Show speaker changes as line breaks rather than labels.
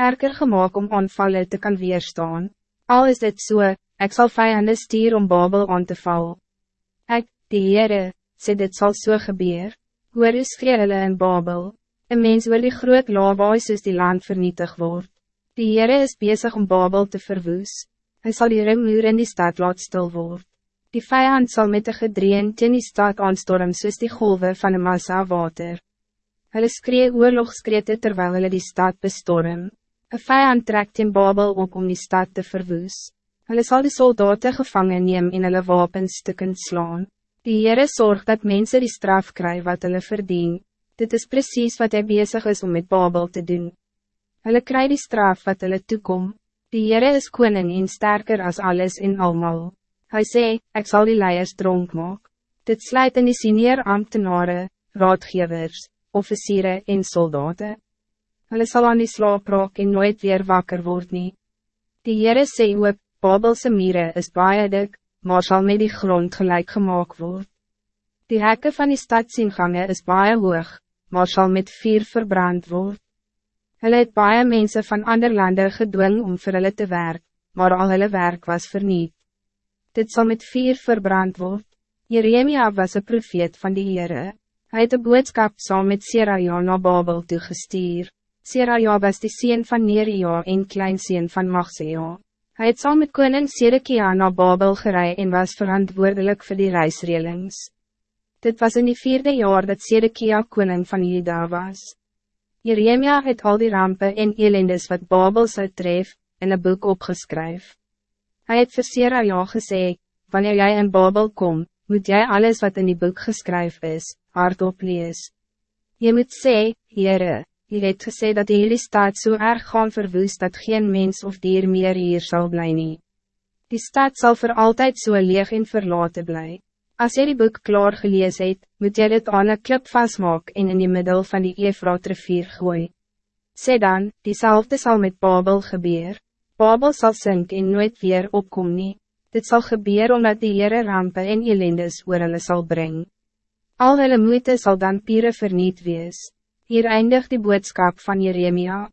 erger gemaakt om aanvallen te kan weerstaan. Al is dit so, ik zal vijanden stier om Babel aan te val. Ik, die Heere, sê dit zal so gebeur, hoor is hulle in Babel, een mens wil die groot lawaai soos die land vernietig word. Die Heere is bezig om Babel te verwoes, hij zal die remuur in die stad laat stil word. Die vijand zal met de gedreen teen die stad aanstorm soos die golven van een massa water. Hulle skree oorlogskrete terwijl hulle die stad bestorm. Een vijand trekt in Babel op om die stad te verwoes. Hulle sal die soldaten gevangen neem en hulle wapenstukken slaan. Die Heere zorgt dat mensen die straf krijgen wat hulle verdien. Dit is precies wat hij bezig is om met Babel te doen. Hulle kry die straf wat hulle toekom. Die Heere is koning en sterker als alles in almal. Hij zei, ik zal die leiers dronk maak. Dit sluit in die senior ambtenaren, raadgevers, officieren en soldaten. Hulle sal aan die slaap raak en nooit weer wakker word nie. Die Heere sê ook, Babelse mire is baie dik, maar sal met die grond gelijk gemaakt word. Die hekke van die stadsiengange is baie hoog, maar sal met vuur verbrand word. Hulle het baie mense van ander landen gedwing om vir hulle te werk, maar al hulle werk was verniet. Dit zal met vuur verbrand word. Jeremia was een profeet van die Heere. Hij het de boodskap saam met Seraja na Babel toegestuur. Seraja was die sien van Neria en kleinseen van Magsea. Hij het saam met koning Sedekia na Babel gerei en was verantwoordelijk voor die reisrelings. Dit was in die vierde jaar dat Sedekia koning van Juda was. Jeremia het al die rampen en elendes wat Babel zou tref, in een boek opgeskryf. Hij het vir Seraja gesê, wanneer jij in Babel komt, moet jij alles wat in die boek geschreven is, hardop lees. Je moet sê, Heere, je het gesê dat die hele stad zo so erg gaan verwoes dat geen mens of dier meer hier zal blijven. Die stad zal voor altijd zo so leeg en verlaten blij. Als je die boek klaar gelees het, moet jy dit aan een klip vastmaak en in die middel van die Efraat rivier gooi. Sê dan, diezelfde zal met Babel gebeur. Babel zal sink en nooit weer opkom nie. Dit zal gebeuren omdat die Heere rampen en elendes oor hulle sal brengen. Al hulle moeite zal dan pire verniet wees. Hier eindigt die boodschap van Jeremia.